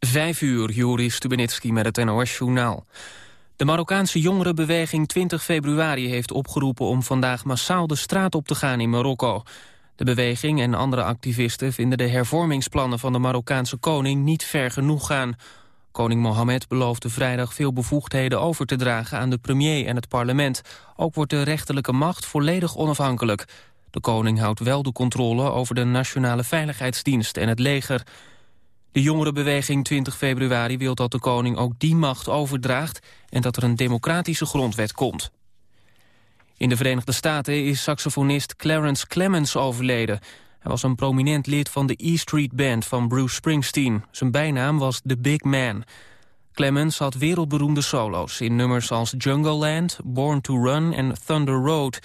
Vijf uur, Joris Stubenitski met het NOS-journaal. De Marokkaanse jongerenbeweging 20 februari heeft opgeroepen... om vandaag massaal de straat op te gaan in Marokko. De beweging en andere activisten vinden de hervormingsplannen... van de Marokkaanse koning niet ver genoeg gaan. Koning Mohammed beloofde vrijdag veel bevoegdheden over te dragen... aan de premier en het parlement. Ook wordt de rechterlijke macht volledig onafhankelijk. De koning houdt wel de controle over de Nationale Veiligheidsdienst en het leger... De jongerenbeweging 20 februari wil dat de koning ook die macht overdraagt... en dat er een democratische grondwet komt. In de Verenigde Staten is saxofonist Clarence Clemens overleden. Hij was een prominent lid van de E Street Band van Bruce Springsteen. Zijn bijnaam was The Big Man. Clemens had wereldberoemde solo's in nummers als Jungle Land, Born to Run en Thunder Road...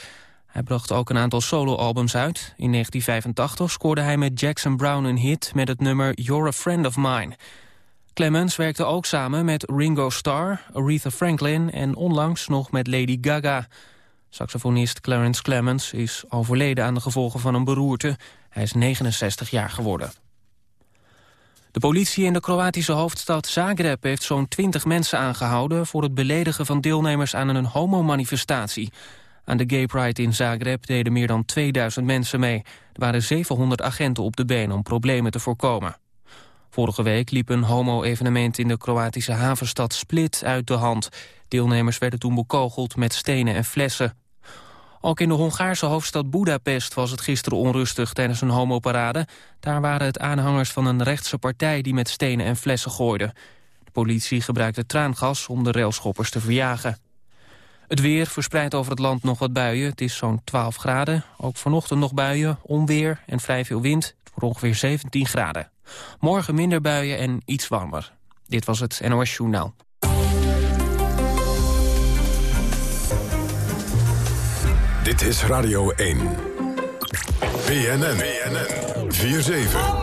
Hij bracht ook een aantal soloalbums uit. In 1985 scoorde hij met Jackson Brown een hit met het nummer You're a Friend of Mine. Clemens werkte ook samen met Ringo Starr, Aretha Franklin en onlangs nog met Lady Gaga. Saxofonist Clarence Clemens is overleden aan de gevolgen van een beroerte. Hij is 69 jaar geworden. De politie in de Kroatische hoofdstad Zagreb heeft zo'n 20 mensen aangehouden... voor het beledigen van deelnemers aan een homomanifestatie. Aan de Gay Pride in Zagreb deden meer dan 2000 mensen mee. Er waren 700 agenten op de been om problemen te voorkomen. Vorige week liep een homo-evenement in de Kroatische havenstad Split uit de hand. Deelnemers werden toen bekogeld met stenen en flessen. Ook in de Hongaarse hoofdstad Budapest was het gisteren onrustig tijdens een homoparade. Daar waren het aanhangers van een rechtse partij die met stenen en flessen gooiden. De politie gebruikte traangas om de railschoppers te verjagen. Het weer verspreidt over het land nog wat buien. Het is zo'n 12 graden. Ook vanochtend nog buien, onweer en vrij veel wind. Het wordt ongeveer 17 graden. Morgen minder buien en iets warmer. Dit was het NOS Journaal. Dit is Radio 1. BNN. BNN. 4-7.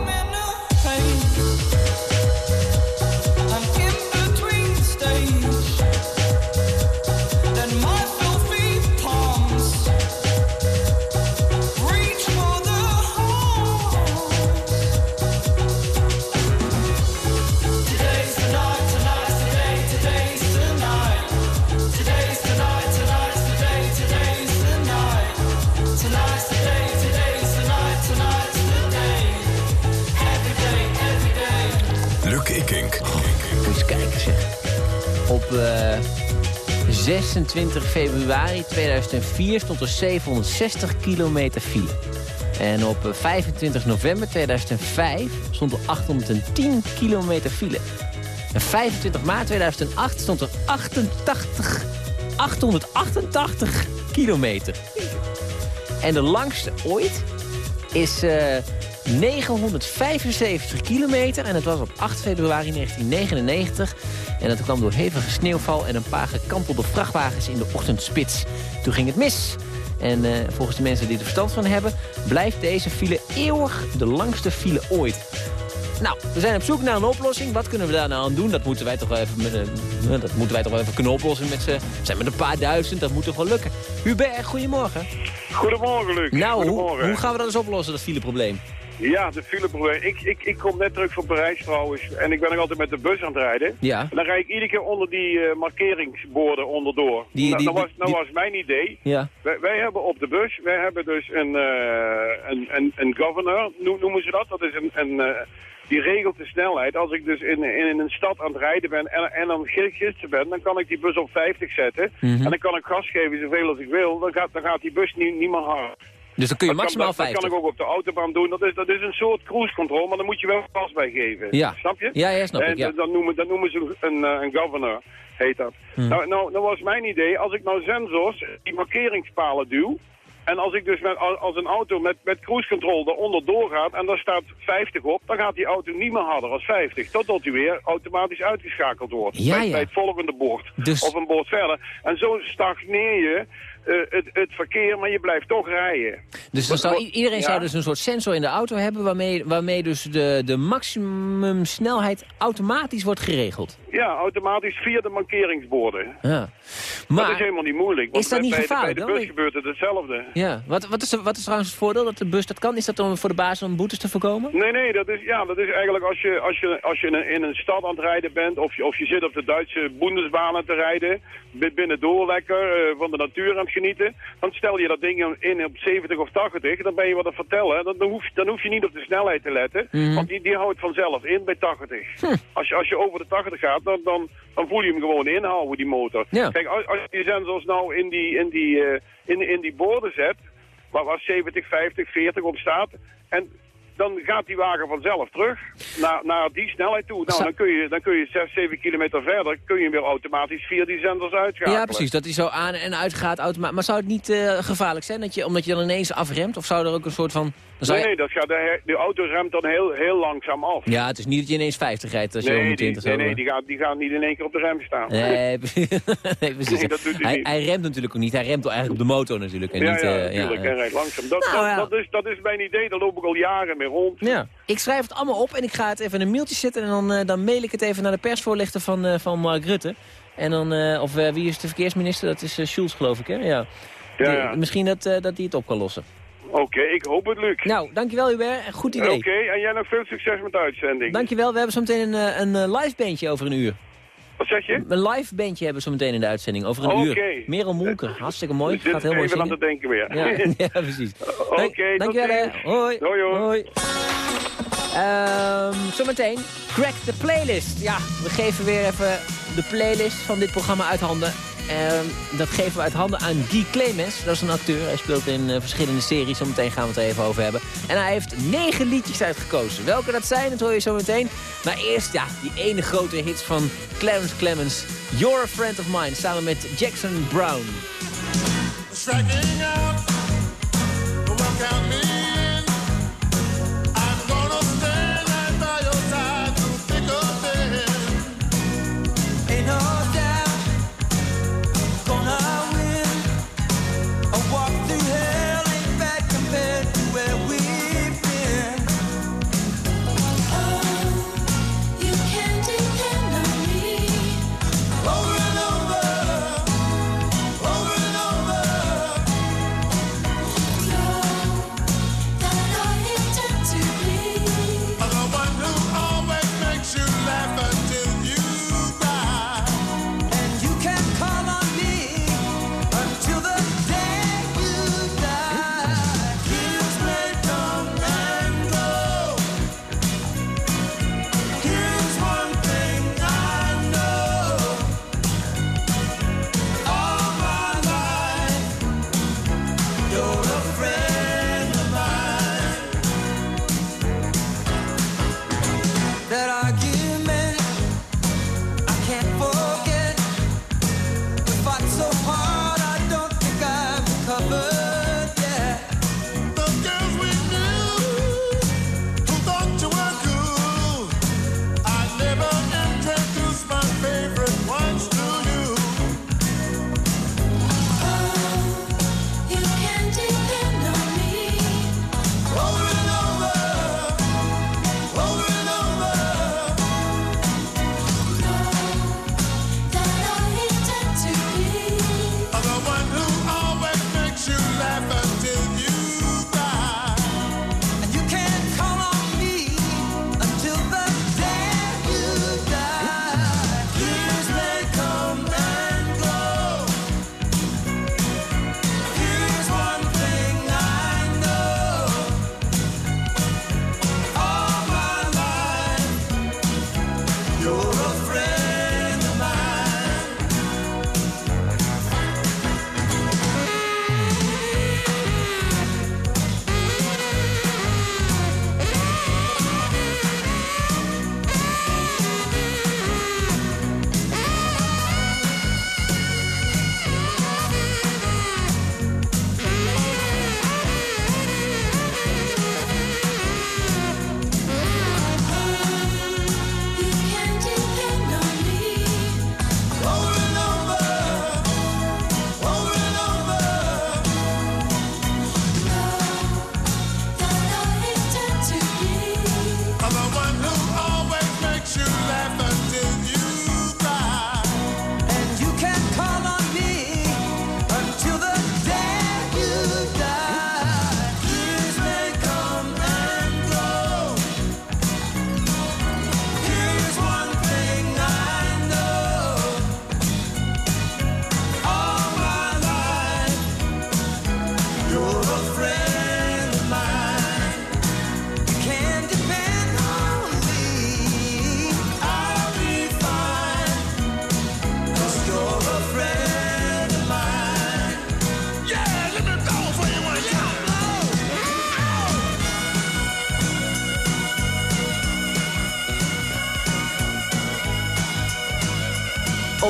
26 eh, februari 2004 stond er 760 kilometer file. En op 25 november 2005 stond er 810 kilometer file. En 25 maart 2008 stond er 88, 888 kilometer. En de langste ooit is uh, 975 kilometer. En het was op 8 februari 1999. En dat kwam door hevige sneeuwval en een paar gekantelde vrachtwagens in de ochtendspits. Toen ging het mis. En uh, volgens de mensen die er verstand van hebben... blijft deze file eeuwig de langste file ooit. Nou, we zijn op zoek naar een oplossing. Wat kunnen we daar nou aan doen? Dat moeten wij toch wel even, uh, dat moeten wij toch wel even kunnen oplossen. Met z'n, zijn met een paar duizend, dat moet toch wel lukken. Hubert, goedemorgen. Goedemorgen, Luc. Nou, hoe, hoe gaan we dat eens oplossen, dat fileprobleem? Ja, de fileprobleem. Ik, ik, ik kom net terug van Parijs trouwens. En ik ben nog altijd met de bus aan het rijden. Ja. En dan rijd ik iedere keer onder die uh, markeringsborden onderdoor. Die, nou, die, nou, was, nou was mijn idee. Ja. Wij, wij, hebben op de bus, wij hebben dus een, uh, een, een, een governor, noemen ze dat. Dat is een... een uh, die regelt de snelheid. Als ik dus in, in, een stad aan het rijden ben en, en dan gidsen ben, dan kan ik die bus op 50 zetten. Mm -hmm. En dan kan ik gas geven zoveel als ik wil. Dan gaat, dan gaat die bus niet, niet meer hard. Dus dan kun je maximaal dat, 50. Dat kan ik ook op de autobaan doen. Dat is, dat is een soort cruise control, maar dan moet je wel gas bij geven. Ja. Snap je? Ja, ja snap en ik. Ja. Dan, noemen, dan noemen ze een, uh, een governor, heet dat. Hmm. Nou, nou, nou was mijn idee, als ik nou sensors, die markeringspalen duw... En als ik dus met, als een auto met, met cruise control eronder doorgaat en daar staat 50 op, dan gaat die auto niet meer harder als 50. Totdat hij weer automatisch uitgeschakeld wordt. Ja, bij, ja. bij het volgende bord. Dus... Of een bord verder. En zo stagneer je uh, het, het, verkeer, maar je blijft toch rijden. Dus dan zou, iedereen ja. zou dus een soort sensor in de auto hebben... waarmee, waarmee dus de, de maximum snelheid automatisch wordt geregeld? Ja, automatisch via de markeringsborden. Ja. Maar, dat is helemaal niet moeilijk. want is dat bij- niet bij de- gevaarlijk Bij de bus gebeurt het hetzelfde. ja. Wat, wat, is, wat is trouwens het voordeel dat de bus dat kan? Is dat om voor de baas om boetes te voorkomen? Nee, nee, dat is, ja, dat is eigenlijk als je, als je, als je in, een, in een stad aan het rijden bent... of je, of je zit op de Duitse Bundesbahnen te rijden... bi- binnendoor lekker, eh, van de natuur aan het genieten... dan stel je dat ding in op 70 of 80, dan ben je wat aan het vertellen. Dan, dan, hoef, dan hoef je niet op de snelheid te letten, Mhm. want die, die houdt vanzelf in bij 80. Als, je, als je over de 80 gaat, dan, dan, dan voel je hem gewoon inhouden, die motor. Ja. Kijk, als, als je die sensors nou in die, in die, eh, in, in die borden zet... waar, waar 70, 50, 40 op staat... en dan gaat die wagen vanzelf terug naar, naar die snelheid toe. Nou, dan kun je, dan kun je 6, 7 kilometer verder... kun je weer automatisch via die sensors uitschakelen. Ja, precies. Dat hij zo aan en uit gaat automatisch. Maar zou het niet eh, gevaarlijk zijn, dat je, omdat je dan ineens afremt? Of zou er ook een soort van... Dan Nee, je... nee, dat gaat, de, de auto remt dan heel, heel langzaam af. Ja, het is niet dat je ineens 50 rijdt als je nee, die, 120 nee, zo... nee, die, gaat, die gaan niet in één keer op de rem staan. Nee, nee, precies. Nee, dat doet hij hij, hij remt natuurlijk ook niet. Hij remt eigenlijk op de motor natuurlijk. En ja, niet, ja, eh, natuurlijk. ja, en rijdt langzaam. Dat, Nou, dat, is, dat is mijn idee, daar loop ik al jaren mee rond. Ja. Ik schrijf het allemaal op en ik ga het even in een mailtje zetten... en dan, eh, dan mail ik het even naar de persvoorlichter van, eh, van Mark Rutte. En dan, eh, of eh, wie is de verkeersminister? Dat is Schulz, geloof ik, hè? Ja. Ja, Die-. Misschien dat, eh, dat die het op kan lossen. Oké, ik hoop het lukt. Nou, dankjewel Hubert. Goed Oké, idee. en jij nog veel succes met de uitzending. Dankjewel. We hebben zo meteen een, een live bandje over een uur. Wat zeg je? Een live bandje hebben we zo meteen in de uitzending. Over een uur. Merel Molker. Hartstikke mooi. Gaat heel mooi even aan zingen. te denken weer. Ja, ja, precies. Oké, Dankjewel. hè. Hoi. Hoi, hoor. Ehm, zometeen, crack the playlist. Ja, we geven weer even de playlist van dit programma uit handen. Ehm, dat geven we uit handen aan Guy Clemens. Dat is een acteur. Hij speelt in eh, verschillende series. Zometeen gaan we het er even over hebben. En hij heeft negen liedjes uitgekozen. Welke dat zijn, dat hoor je zo meteen. Maar eerst, ja, die ene grote hits van Clarence Clemens. You're a Friend of Mine, samen met Jackson Brown.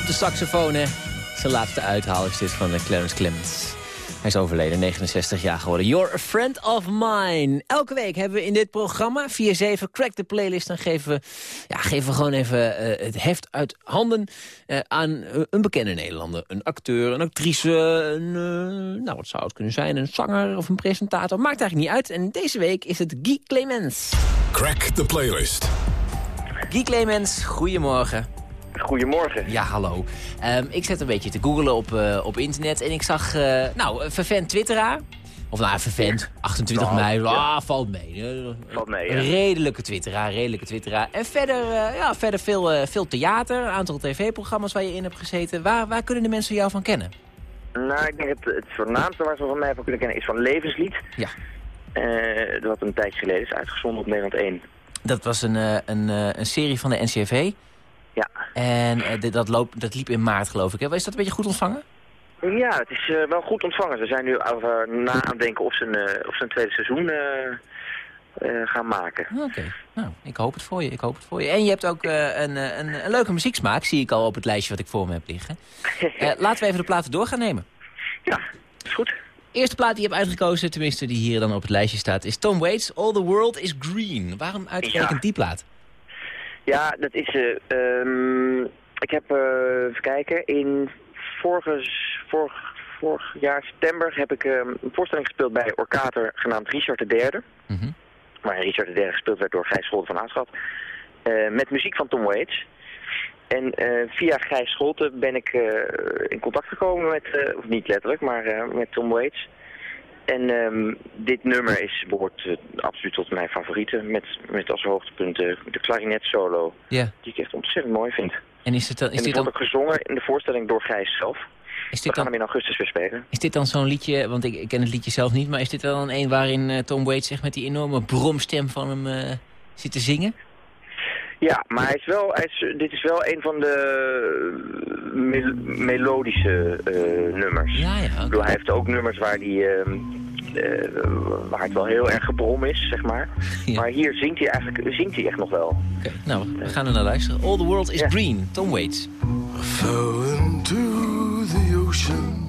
De saxofoon, hè. Zijn laatste uithaal is dit van eh, Clarence Clemens. Hij is overleden, 69 jaar geworden. You're a friend of mine. Elke week hebben we in dit programma, 4-7, Crack the Playlist... dan geven we, ja, geven we gewoon even eh, het heft uit handen eh, aan een bekende Nederlander. Een acteur, een actrice, een, eh, nou wat zou het kunnen zijn... een zanger of een presentator, maakt eigenlijk niet uit. En deze week is het Guy Clemens. Crack the playlist. Guy Clemens, goedemorgen. Goedemorgen. Ja, hallo. Ehm, ik zet een beetje te googlen op, eh, op internet en ik zag, eh, nou, een vervent twitteraar. Of nou, vervent, 28 Nou, mei, ja. ah, valt mee. Eh, Valt mee, ja. Redelijke twitteraar, redelijke twitteraar. En verder, ja, verder veel, veel theater, een aantal tv-programma's waar je in hebt gezeten. Waar, waar kunnen de mensen jou van kennen? Nou, ik denk het, het voornaamste waar ze van mij van kunnen kennen is van Levenslied. Ja. Dat een tijdje geleden is uitgezonden op Nederland 1. Dat was een, een, een serie van de NCRV. Ja. En eh, dit- dat, loopt, dat liep in maart, geloof ik. Hè? Is dat een beetje goed ontvangen? Ja, het is eh, wel goed ontvangen. Ze zijn nu over na aan het denken of ze een, eh, of ze een tweede seizoen eh, eh, gaan maken. Oké, nou, ik hoop het voor je, ik hoop het voor je. En je hebt ook eh, een, eh, een, een leuke muzieksmaak, zie ik al op het lijstje wat ik voor me heb liggen. Eh, laten we even de platen door gaan nemen. ja, is goed. Eerste plaat die je hebt uitgekozen, tenminste die hier dan op het lijstje staat, is Tom Waits, All the World is Green. Waarom uitgerekend Ja. die plaat? Ja, dat is... eh ehm, ik heb, eh, even kijken, in vorige, vorig, vorig jaar september heb ik ehm, een voorstelling gespeeld bij Orkater genaamd Richard III. Mhm. waarin Richard III gespeeld werd door Gijs Scholte van Aanschat. eh, met muziek van Tom Waits. En via Gijs Scholte ben ik in contact gekomen met, of niet letterlijk, maar met Tom Waits. En ehm, dit nummer is, behoort eh, absoluut tot mijn favorieten. Met, met als hoogtepunt eh, de klarinet solo, Ja, die ik echt ontzettend mooi vind. en is, het dan, is, en dit wordt dan, ook gezongen in de voorstelling door Gijs zelf. is, We dit gaan hem dan, in augustus weer spelen. is dit dan zo'n liedje, want ik, ik ken het liedje zelf niet, maar is dit dan een waarin eh, Tom Waits echt met die enorme bromstem van hem eh, zit te zingen? Ja, maar hij is wel, hij is, dit is wel een van de mel- melodische eh, nummers. Ja, ja, Ik bedoel, hij heeft ook nummers waar, die, ehm, eh, waar het wel heel erg gebrom is, zeg maar. Ja. Maar hier zingt hij eigenlijk zingt hij echt nog wel. Oké, Nou, we gaan er naar luisteren. All the World is Ja. Green, Tom Waits. I fell into the ocean.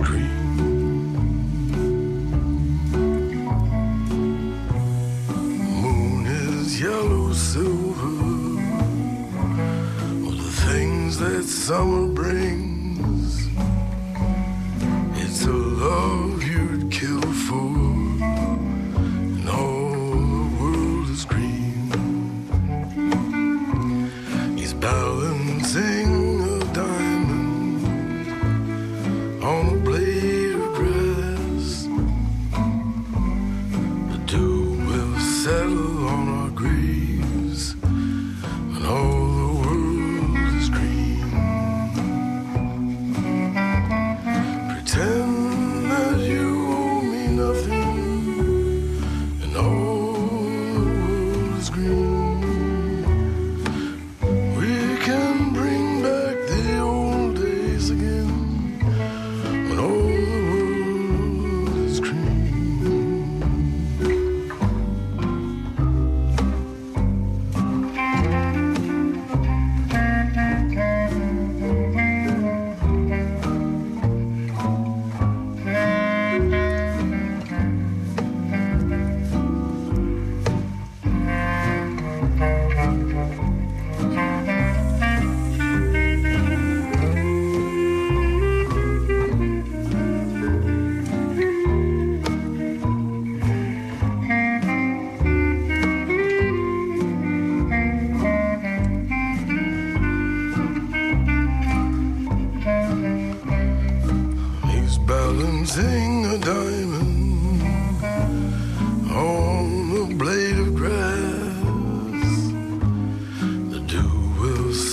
World moon is yellow silver. All the things that summer brings.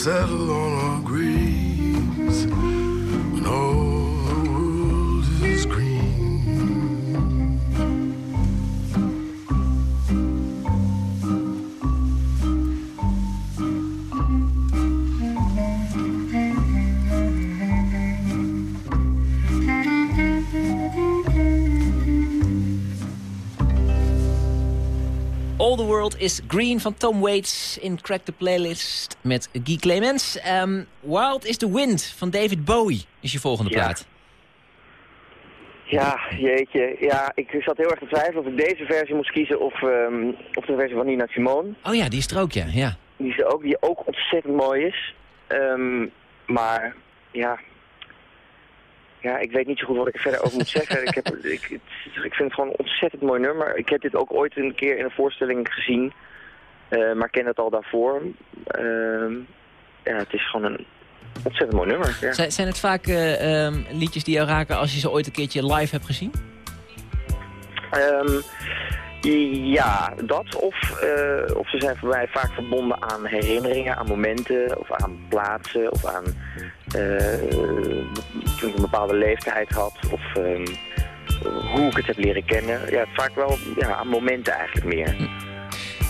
Settle on Is Green van Tom Waits in Crack the Playlist met Guy Clemens. Ehm, Wild is the Wind van David Bowie is je volgende Ja. plaat. Ja, jeetje. Ja, ik zat heel erg te twijfelen of ik deze versie moest kiezen of, ehm, of de versie van Nina Simone. Oh ja, die is er ook, ja. ja. Die, is ook, die ook ontzettend mooi is. Ehm, maar ja, ja, ik weet niet zo goed wat ik er verder over moet zeggen. ik, heb, ik, ik vind het gewoon een ontzettend mooi nummer. Ik heb dit ook ooit een keer in een voorstelling gezien, eh, maar ken het al daarvoor. Ehm, ja, het is gewoon een ontzettend mooi nummer. Ja. Zijn, zijn het vaak eh, ehm, liedjes die jou raken als je ze ooit een keertje live hebt gezien? Ehm, ja, dat. Of, eh, of ze zijn voor mij vaak verbonden aan herinneringen, aan momenten, of aan plaatsen, of aan eh, toen ik een bepaalde leeftijd had, of ehm, hoe ik het heb leren kennen. Ja, vaak wel ja, aan momenten eigenlijk meer.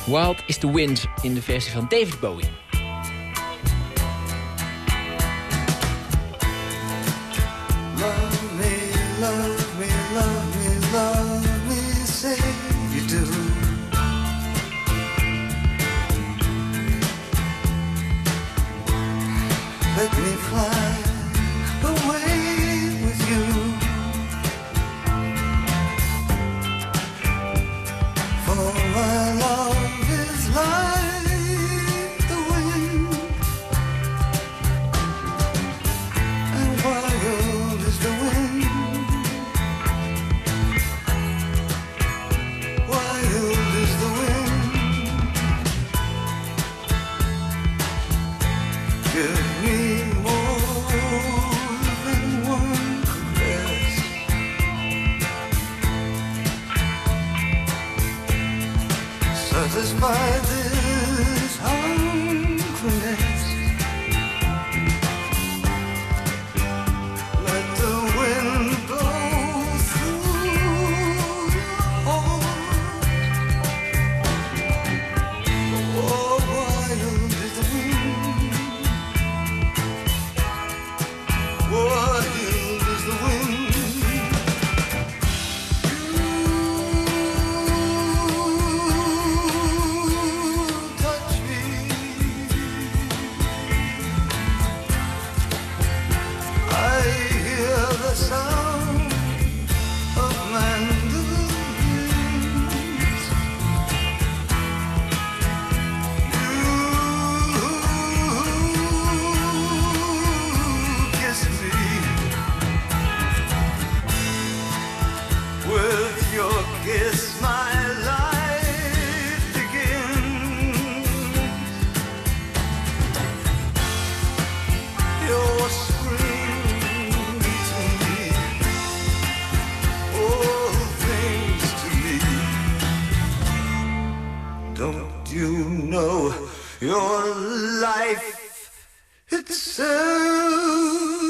Wild is the Wind in de versie van David Bowie. Love me, love me, love me, love let me fly. Your life itself?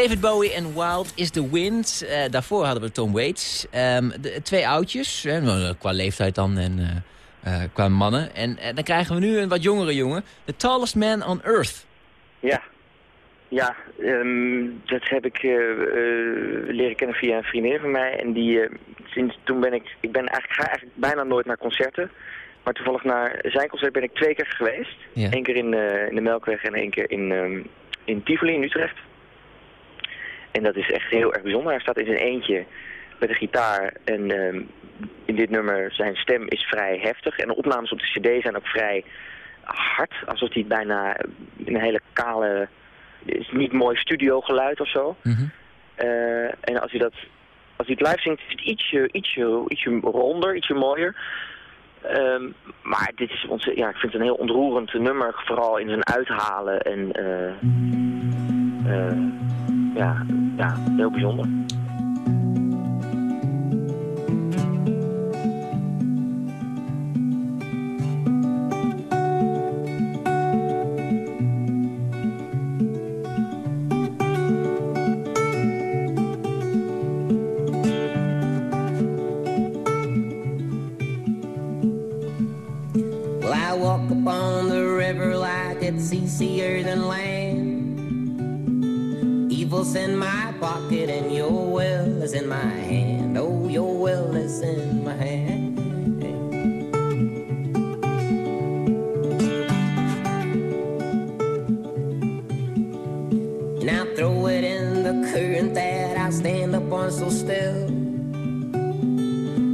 David Bowie en Wild is the Wind. Eh, daarvoor hadden we Tom Waits. Ehm, de, twee oudjes, hè, nou, qua leeftijd dan en eh, eh, qua mannen. En eh, dan krijgen we nu een wat jongere jongen. The tallest man on earth. Ja. Ja, ehm, dat heb ik eh, eh, leren kennen via een vriendin van mij. En die, eh, sinds toen ben ik, ik ben eigenlijk, ga eigenlijk bijna nooit naar concerten. Maar toevallig naar zijn concert ben ik twee keer geweest. Ja. Eén keer in, eh, in de Melkweg en één keer in, ehm, in Tivoli in Utrecht. En dat is echt heel erg bijzonder. Hij staat in zijn eentje met een gitaar. En ehm, in dit nummer, zijn stem is vrij heftig. En de opnames op de cd zijn ook vrij hard. Alsof hij bijna in een hele kale... is niet mooi studiogeluid of zo. Mhm. Eh, en als hij dat... Als hij het live zingt, is het ietsje, ietsje, ietsje ronder, ietsje mooier. Ehm, maar dit is onze, ja, ik vind het een heel ontroerend nummer, vooral in zijn uithalen en eh, eh, ja, ja, heel bijzonder. Evil's in my pocket and your will is in my hand. Oh, your will is in my hand. And I'll throw it in the current that I stand up on so still.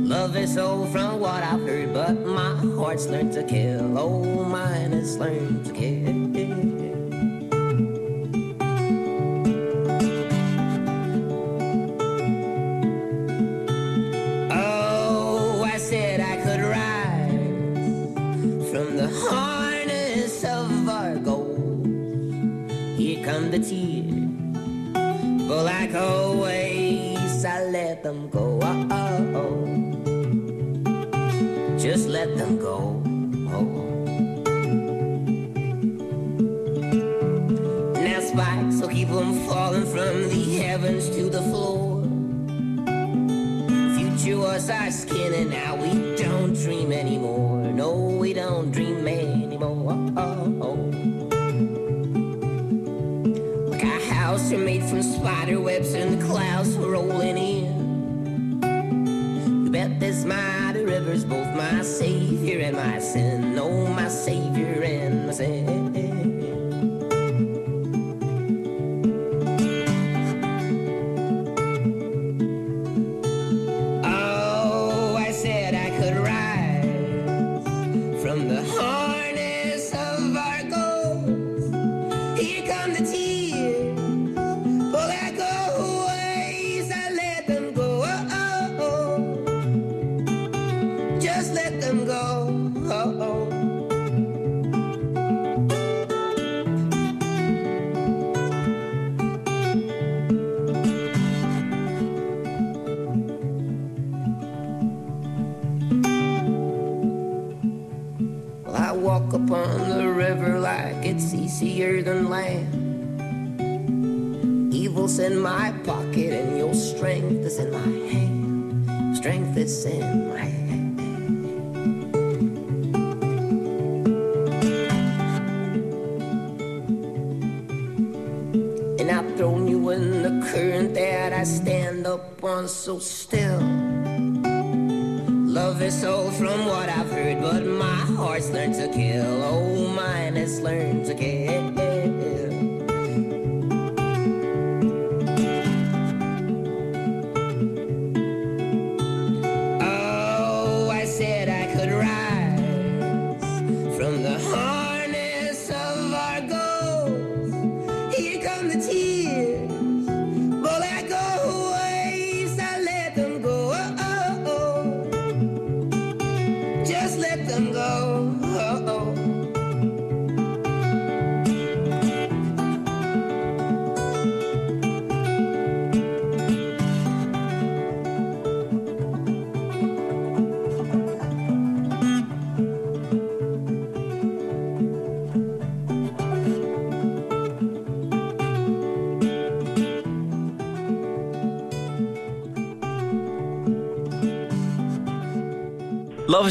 Love is old from what I've heard, but my heart's learned to kill. Oh, mine has learned to kill. Will keep them falling from the heavens to the floor. Future was our skin, and now we don't dream anymore. No, we don't dream anymore. Oh, oh. oh. Like a house are made from spider webs, and the clouds are rolling in. You bet this mighty river's both my savior and my sin. Oh, my savior and my sin.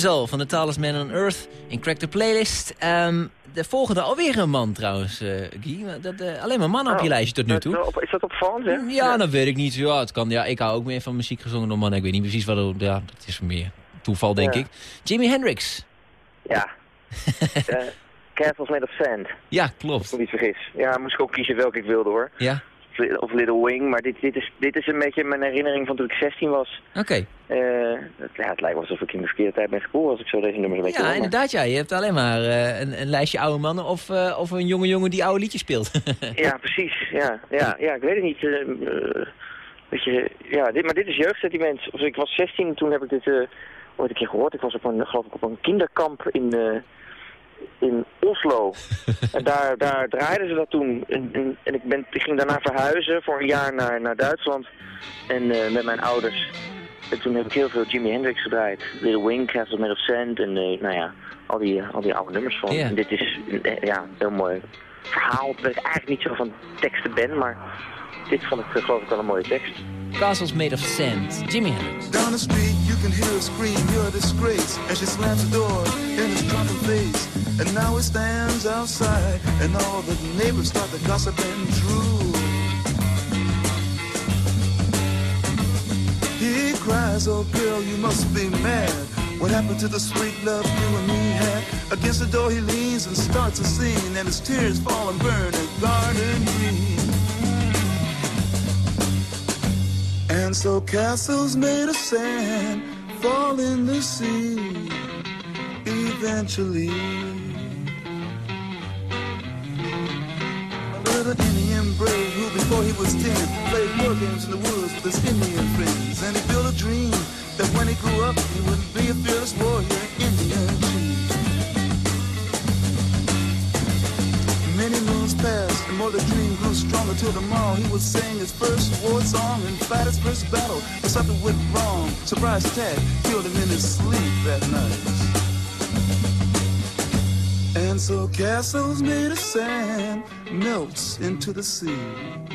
All van de Talisman on Earth in Crack the Playlist. Ehm, de volgende alweer een man trouwens, eh Guy. Dat, eh, alleen maar mannen op je Oh, lijstje tot nu toe. eh, op- Is dat opvallend, hè? Ja, dat weet ik niet. Ja, het kan, ja, ik hou ook meer van muziek gezongen door mannen. Ik weet niet precies wat... het- Ja, dat is meer toeval, denk Ja. ik. Jimi Hendrix. Ja. Castles Made of Sand, Ja, als ik klopt. me niet vergis. Ja, moest ik ook kiezen welke ik wilde, hoor. Ja, Of Little Wing, maar dit, dit, is, dit is een beetje mijn herinnering van toen ik 16 was. oké. Eh, het, ja, het lijkt wel alsof ik in de verkeerde tijd ben geboren als ik zo deze nummers een beetje Ja, hoor, inderdaad, ja. Je hebt alleen maar eh, een, een lijstje oude mannen of, eh, of een jonge jongen die oude liedjes speelt. Ja, precies. Ja, ja, ja ik weet het niet. weet je, ja, dit, maar dit is jeugdsentiment. Of, ik was 16 toen heb ik dit ooit een keer gehoord. Ik was op een, geloof ik, op een kinderkamp in, in Oslo. en daar, daar draaiden ze dat toen. En, en, en ik, ben, ik ging daarna verhuizen voor een jaar naar, naar Duitsland. En eh, met mijn ouders. En toen heb ik heel veel Jimi Hendrix gedraaid. Little Wing, Castle Made of Sand. En eh, nou ja, al die, al die oude nummers van. En dit is eh, ja, een heel mooi verhaal. Ik weet eigenlijk niet zo van teksten ben, maar dit vond ik eh, geloof ik wel een mooie tekst. Castles Made of Sand. Jimmy Hendrix. Down the street, you can hear her scream, you're a disgrace. And she slams the door in his drunken face. And now he stands outside, and all the neighbors start to gossip and drool. He cries, oh girl, you must be mad. What happened to the sweet love you and me had? Against the door he leans and starts a scene, and his tears fall and burn a garden green. And so castles made of sand fall in the sea eventually. A little Indian brave who before he was ten played war games in the woods with his Indian friends. And he built a dream that when he grew up he would be a fearless warrior, Indian Many moons passed, and more the dream grew stronger till tomorrow he would sing his first war song and fight his first battle. But something went wrong. Surprise attack killed him in his sleep that night. And so castles made of sand melts into the sea.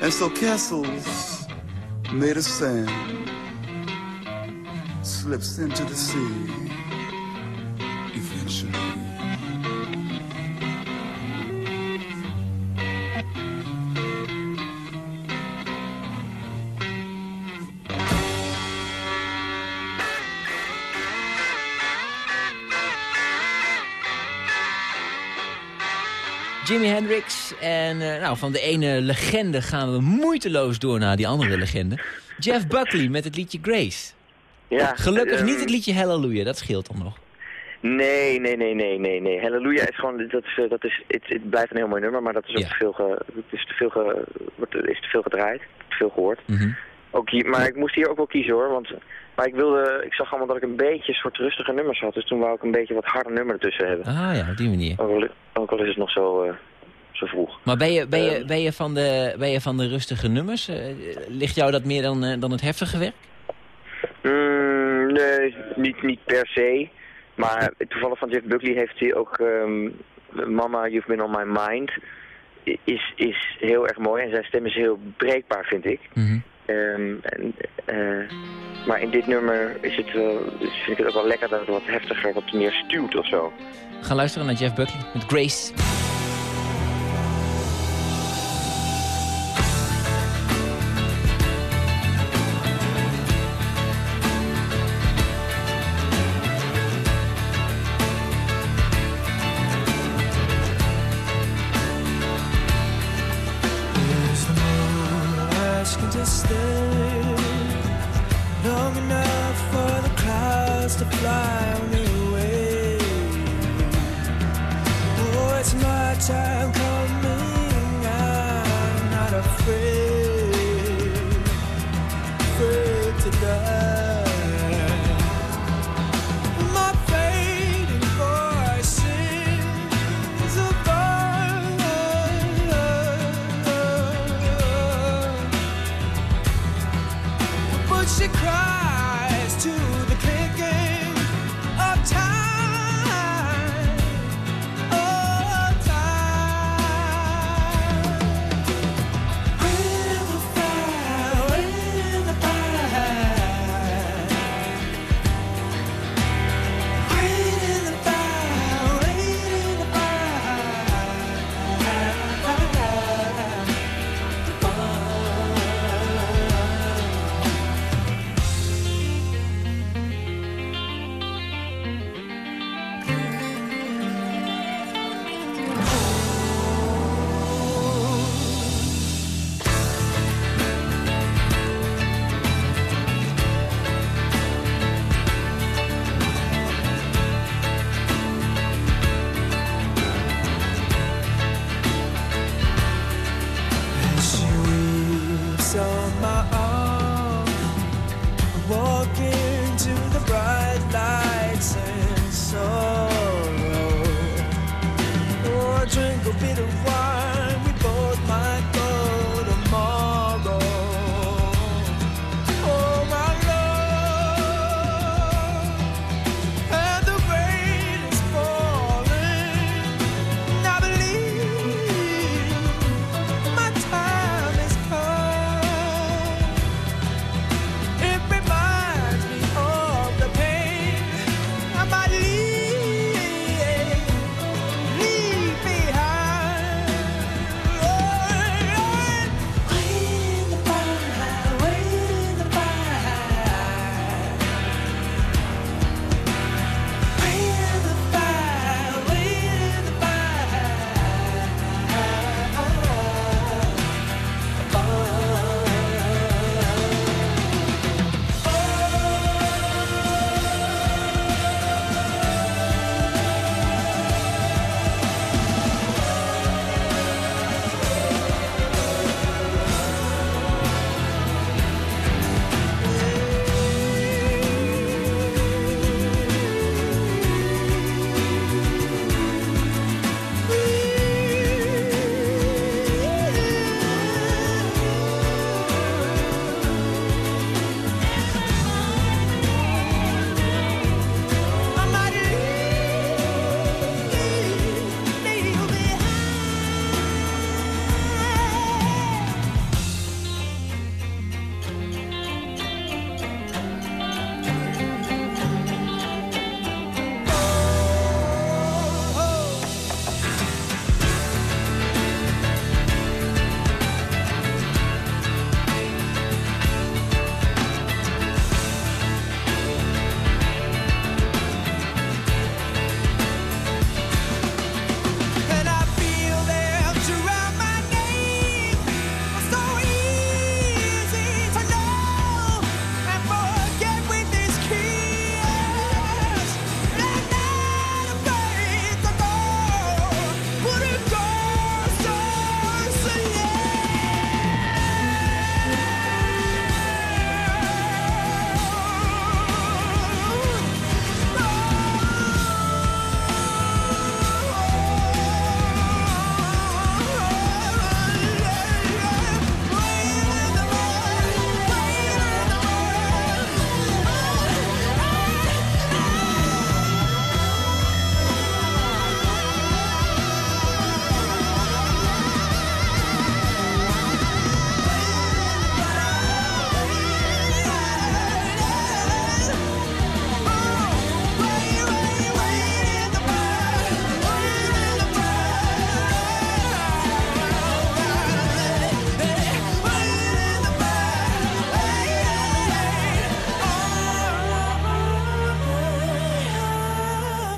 And so castles made of sand slips into the sea Hendrix. En eh, nou, van de ene legende gaan we moeiteloos door naar die andere legende. Jeff Buckley met het liedje Grace. Ja, Gelukkig ehm, niet het liedje Hallelujah, dat scheelt dan nog. Nee, nee, nee, nee, nee, nee. Halleluja is gewoon, dat is, eh, dat is, het, het blijft een heel mooi nummer, maar dat is ook Ja. te veel, ge, het is te veel, ge, is te veel gedraaid, te veel gehoord. Mhm. Ook hier, maar ik moest hier ook wel kiezen hoor, want maar ik wilde, ik zag allemaal dat ik een beetje een soort rustige nummers had, dus toen wou ik een beetje wat harder nummer ertussen hebben. Ah ja, op die manier. Ook, al, ook al is het nog zo, eh, zo vroeg. Maar ben je, ben, je, ben, je van de, ben je van de rustige nummers? Eh, ligt jou dat meer dan, eh, dan het heftige werk? Mm, nee, niet, niet per se. Maar toevallig van Jeff Buckley heeft hij ook ehm, Mama, You've Been On My Mind. Is, is heel erg mooi en zijn stem is heel breekbaar, vind ik. Mhm. Ehm, en, eh, maar in dit nummer is het, wel- vind ik het ook wel lekker dat het wat heftiger, wat meer stuwt of zo. Ga luisteren naar Jeff Buckley met Grace. Asking to stay long enough for the clouds to fly away. Oh, it's my time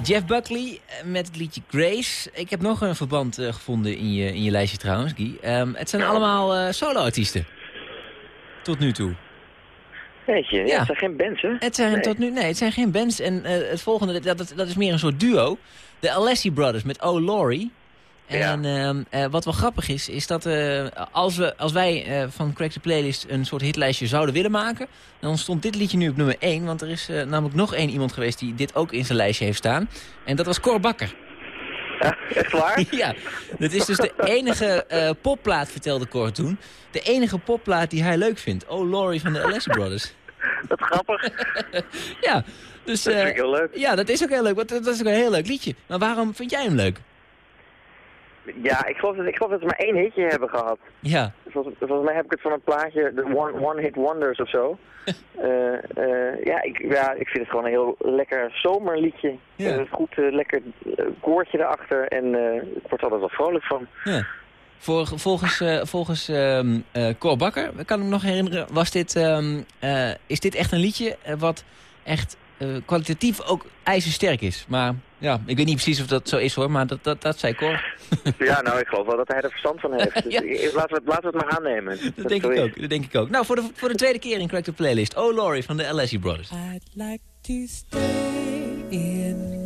Jeff Buckley eh, met het liedje Grace. Ik heb nog een verband eh, gevonden in je, in je lijstje trouwens, Guy. Ehm, het zijn allemaal eh, solo-artiesten. Tot nu toe. Weet je, ja. Ja. het zijn geen bands, hè? Het zijn, Nee. tot nu, nee, het zijn geen bands. En het volgende, dat, dat, dat is meer een soort duo. De Alessi Brothers met Oh Laurie. En ehm, eh, wat wel grappig is, is dat eh, als, we, als wij eh, van Crack the Playlist een soort hitlijstje zouden willen maken... dan stond dit liedje nu op nummer 1. Want er is namelijk nog één iemand geweest die dit ook in zijn lijstje heeft staan. En dat was Cor Bakker. Ja, echt waar? ja, dat is dus de enige popplaat, vertelde Cor toen. De enige popplaat die hij leuk vindt. Oh Laurie van de Alessi Brothers. Wat grappig. Ja, dus... Dat vind ik heel leuk. Ja, dat is ook heel leuk. Want dat is ook een heel leuk liedje. Maar waarom vind jij hem leuk? Ja, ik geloof, dat, ik geloof dat ze maar één hitje hebben gehad. Ja, Volgens, volgens mij heb ik het van een plaatje, de One, one Hit Wonders of zo. Eh, eh, ja, ik, ja, ik vind het gewoon een heel lekker zomerliedje. Ja. Eh, goed, eh, lekker koortje erachter en ik word er altijd wel vrolijk van. ja. Voor, volgens volgens ehm eh, Cor Bakker, ik kan me nog herinneren, was dit, ehm, eh, is dit echt een liedje wat echt kwalitatief ook ijzersterk is. Maar ja, ik weet niet precies of dat zo is hoor, maar dat, dat, dat zei Cor. Ja, nou, ik geloof wel dat hij er verstand van heeft. Dus Ja. laten, we het, laten we het maar aannemen. Dat denk ik is. ook, dat denk ik ook. Nou, voor de, voor de tweede keer in Crack the Playlist. Oh Laurie van de Alessi Brothers. I'd like to stay in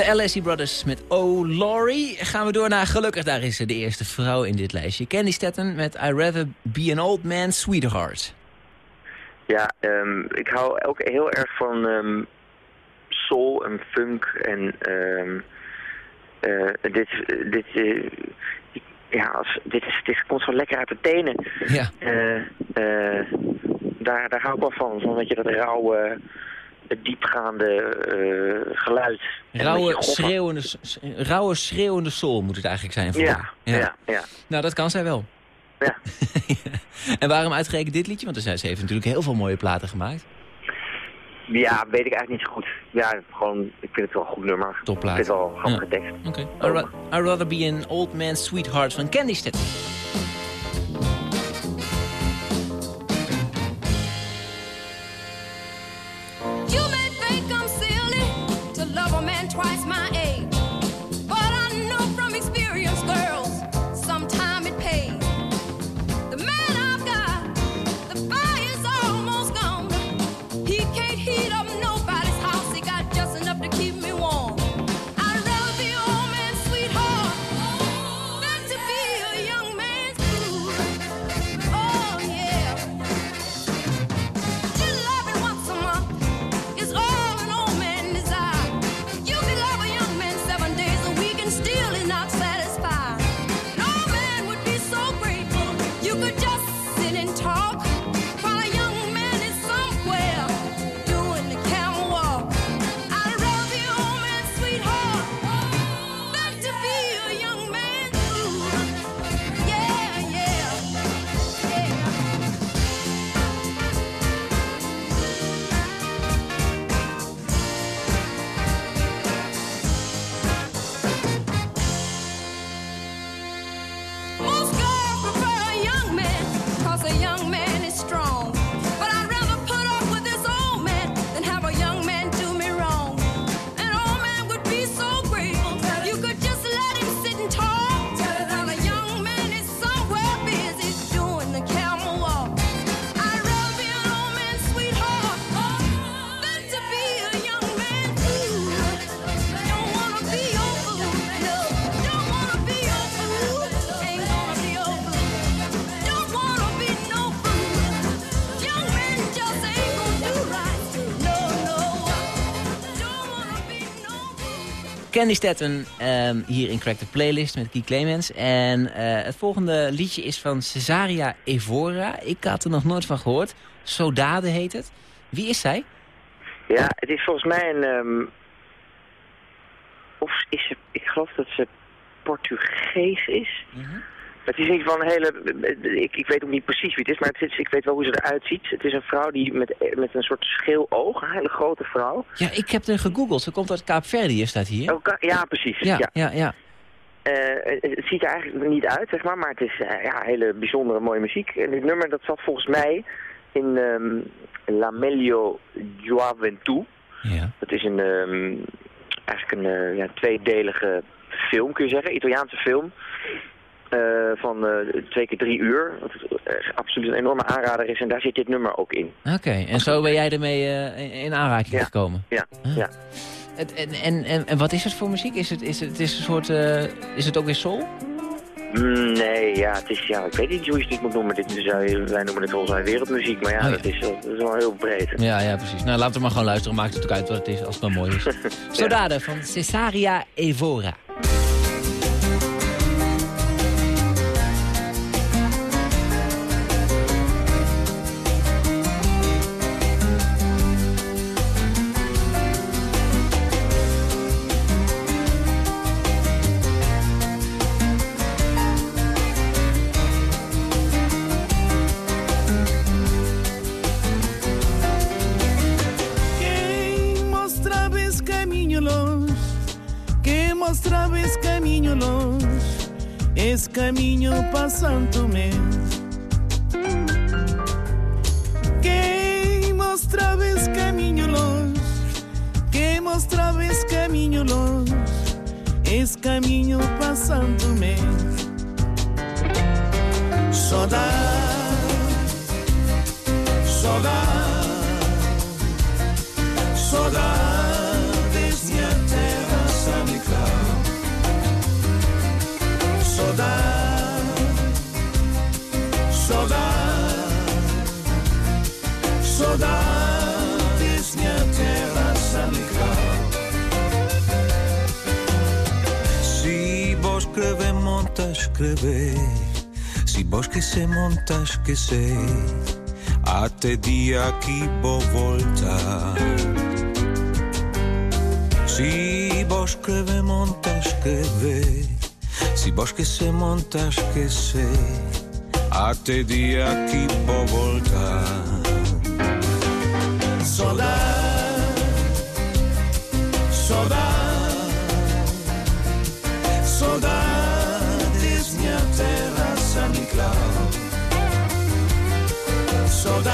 De Alessi Brothers met Oh Laurie. Gaan we door naar gelukkig, daar is ze de eerste vrouw in dit lijstje. Candy Statten met I Rather Be an Old Man's Sweetheart. Ja, ehm, ik hou ook heel erg van ehm, soul en funk en ehm, eh, dit, dit, eh, ja, als, dit is, is, komt zo lekker uit de tenen. Ja. Eh, daar, daar hou ik wel van. Zo'n beetje dat rauwe, het diepgaande eh, geluid. Rauwe schreeuwende, rauwe schreeuwende soul moet het eigenlijk zijn voor Ja, ja, ja. Nou, dat kan zij wel. Ja. en waarom uitgerekend dit liedje? Want ze heeft natuurlijk heel veel mooie platen gemaakt. Ja, weet ik eigenlijk niet zo goed. Ja, gewoon, ik vind het wel een goed nummer. Topplaat. Ik vind het wel een grappige tekst. Oké. I'd rather be an old man's sweetheart van Candy Step. Candy Statten ehm, hier in Crack the Playlist met Guy Clemens. En eh, het volgende liedje is van Cesaria Evora. Ik had er nog nooit van gehoord. Sodade heet het. Wie is zij? Ja, het is volgens mij een... ehm, of is ze... Ik geloof dat ze Portugees is. Het is niet van een hele... Ik, ik weet ook niet precies wie het is, maar het is, ik weet wel hoe ze eruit ziet. Het is een vrouw die met, met een soort scheel oog, een hele grote vrouw. Ja, ik heb er gegoogeld. Ze komt uit Kaapverdië, staat hier. Ook, ja, precies. Ja, ja. ja, ja. Eh, het ziet er eigenlijk niet uit, zeg maar, maar het is eh, ja, hele bijzondere mooie muziek. En dit nummer dat zat volgens mij in ehm La Melio Juventud. Ja. Dat is een, ehm, eigenlijk een eh, ja, tweedelige film, kun je zeggen, Italiaanse film. Eh, van eh, twee keer drie uur, wat absoluut een enorme aanrader is. En daar zit dit nummer ook in. Oké, en zo ben jij ermee eh, in- in aanraking Ja. gekomen. Ja, ja. Het, en, en, en, en wat is het voor muziek? Is het, is het, is een soort, is het ook weer soul? Mm, nee, ja, het is, ja, ik weet niet hoe je het niet moet noemen. Dit, wij noemen het volgens mij wereldmuziek, maar ja, Oh, ja. Dat, is, wel- dat is wel heel breed. Ja, ja, precies. Nou, laten we maar gewoon luisteren. Maakt het ook uit wat het is, als het maar mooi is. Sodade van Cesaria Evora. tanto montas que se até dia que vou voltar. Si vos escreve montas escrever. Si vos que se montas que se até dia que vou voltar. Saudade, saudade, saudades minha terra São Cláudio. Saudade,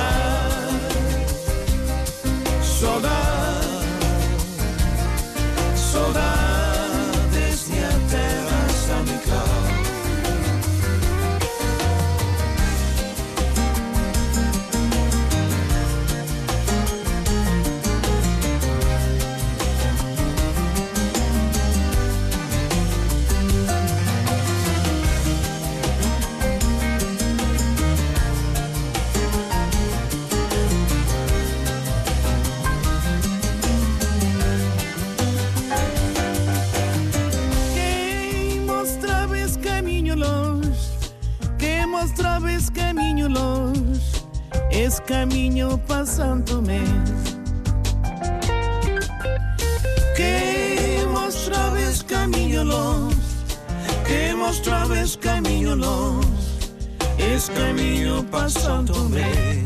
saudade, camiño pasándome que mostrabes camiño los que mostrabes camiño los es camiño pasándome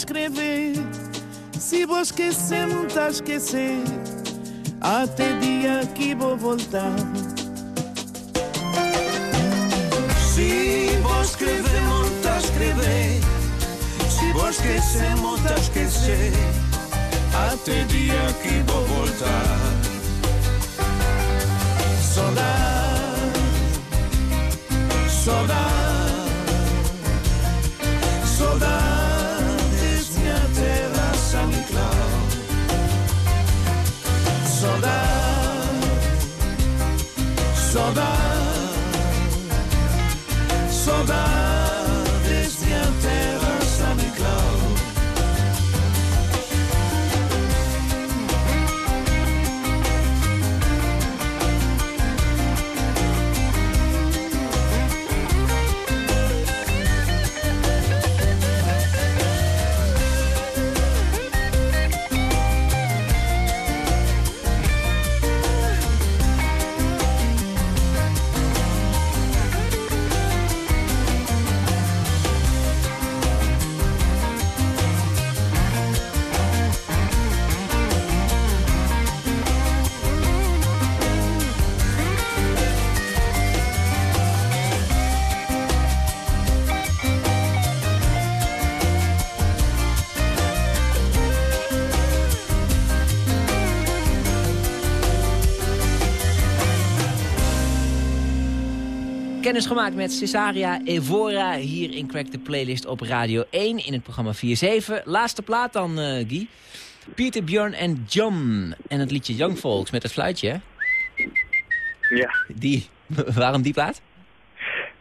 escrever Se vos esquecer, não tá esquecer Até dia que vou voltar Si vos escrever, monta escrever. Si vos esquecer, monta esquecer. Até dia que vou voltar. Saudade, saudade, saudade, saudades Kennis gemaakt met Cesaria Evora hier in Crack the Playlist op Radio 1 in het programma 4-7. Laatste plaat dan, eh, Guy. Pieter, Björn en John. En het liedje Young Folks met het fluitje, hè? Ja, Die, waarom die plaat?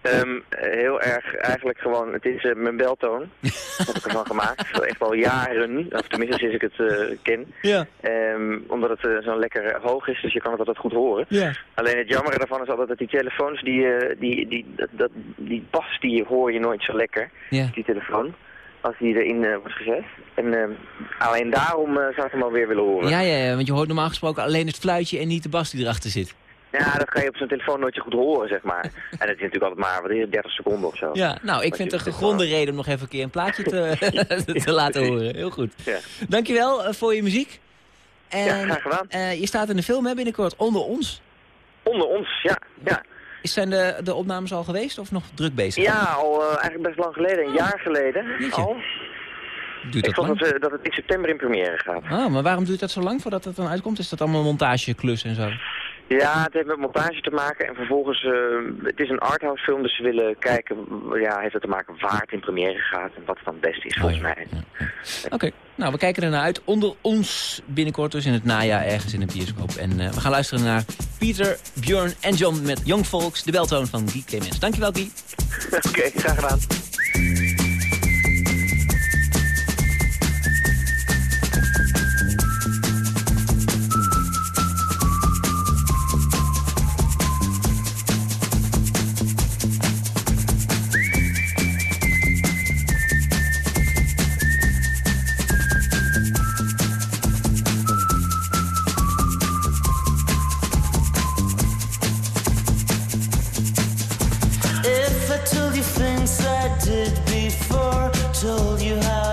Ehm, heel erg eigenlijk gewoon, het is eh, mijn beltoon. heb ik ervan gemaakt. Echt al jaren, of tenminste sinds ik het eh, ken. Ja. Ehm, omdat het eh, zo lekker hoog is, dus je kan het altijd goed horen. Ja. Alleen het jammer daarvan is altijd dat die telefoons, die, eh, die, die, dat, die bas die hoor je nooit zo lekker, Ja. die telefoon. Als die erin wordt gezet. En alleen daarom zou ik hem alweer willen horen. Ja, ja, ja, want je hoort normaal gesproken alleen het fluitje en niet de bas die erachter zit. Ja, dat kan je op zo'n telefoon nooit zo goed horen, zeg maar. en het is natuurlijk altijd maar, wat is het, 30 seconden of zo. Ja, nou, ik vind het een gegronde reden om nog even een keer een plaatje te, te laten horen. Heel goed. Ja. Dankjewel eh, voor je muziek. En, Ja, graag gedaan. eh, je staat in de film hè, binnenkort, Onder Ons. Onder ons, ja. ja. Is zijn de, de opnames al geweest of nog druk bezig? Ja, al eh, eigenlijk best lang geleden, een jaar geleden Jeetje. al. Duurt Ik dat dat, eh, dat het in september in première gaat. Ah, maar waarom duurt dat zo lang voordat het dan uitkomt? Is dat allemaal montageklus en zo? Ja, het heeft met montage te maken en vervolgens, uh, het is een arthouse film, dus ze willen kijken, ja, heeft het te maken waar het in première gaat en wat het dan best is oh, volgens mij. Oké, nou we kijken ernaar uit. Onder ons binnenkort, dus in het najaar ergens in de bioscoop. En eh, we gaan luisteren naar Pieter, Björn en John met Young Folks, de beltoon van Guy Clemens. Dankjewel Guy. Oké, graag gedaan. Told you things I did before, told you how.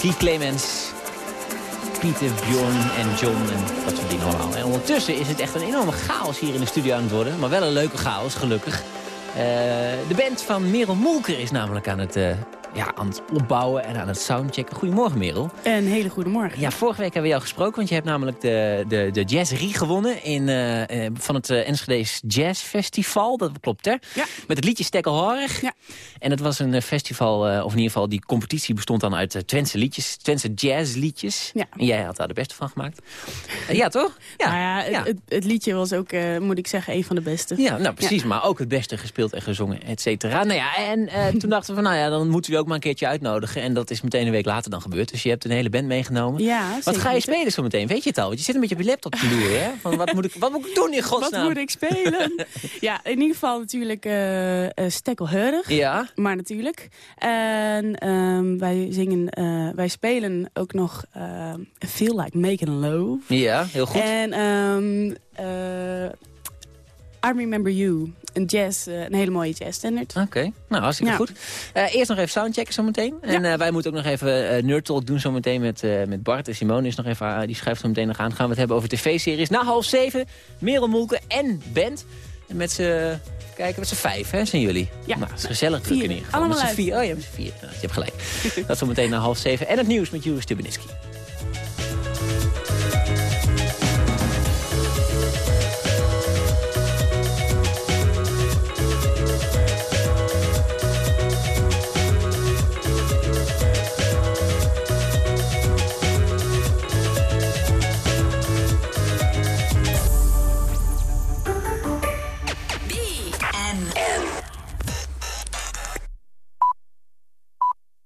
Guy Clemens, Pieter, Bjorn en John en dat soort dingen allemaal. En ondertussen is het echt een enorme chaos hier in de studio aan het worden. Maar wel een leuke chaos, gelukkig. Eh, de band van Merel Moelker is namelijk aan het eh, ja, aan het opbouwen en aan het soundchecken. Goedemorgen Merel. Een hele goede morgen. Ja, vorige week hebben we jou gesproken, want je hebt namelijk de, de, de Jazzerie gewonnen in, eh, eh, van het uh, Enschede's Jazz Festival. Dat klopt, hè? Ja. Met het liedje Stekkelhorig. Ja. En het was een festival, of in ieder geval die competitie bestond dan uit Twentse liedjes, Twentse jazzliedjes. Ja. En jij had daar de beste van gemaakt. Ja, toch? Ja. Nou ja, het, ja. Het, het liedje was ook, moet ik zeggen, een van de beste. Ja, nou precies, maar ook het beste gespeeld en gezongen, et cetera. Nou ja, en toen dachten we van, nou ja, dan moeten we ook maar een keertje uitnodigen. En dat is meteen een week later dan gebeurd. Dus je hebt een hele band meegenomen. Ja, Wat ga je spelen zo meteen? Weet je het al? Want je zit een beetje op je laptop te loeren, hè? Van, wat, moet ik, wat moet ik doen in godsnaam? Wat moet ik spelen? ja, in ieder geval natuurlijk eh eh, stekkelheurig. Ja, Maar natuurlijk. En ehm, wij zingen, eh, wij spelen ook nog eh, Feel Like Making Love. ja, heel goed. En ehm eh, I Remember You. Een jazz, eh, een hele mooie jazzstandard. Oké, nou hartstikke Ja. goed. Eh, eerst nog even soundchecken zometeen. En eh, wij moeten ook nog even eh Nerd Talk doen zometeen met, met Bart. En Simone is nog even, die schrijft zo meteen nog aan. Gaan we het hebben over tv-series. Na half zeven, Merel Moelke en Bent. En met z'n, kijken, met z'n vijf hè, zijn jullie. Ja. Nou, het is gezellig druk in ieder geval. Allemaal met z'n vier. Oh ja, met z'n vier. Nou, je hebt gelijk. Dat zometeen na half zeven. En het nieuws met Jure Stubenitski.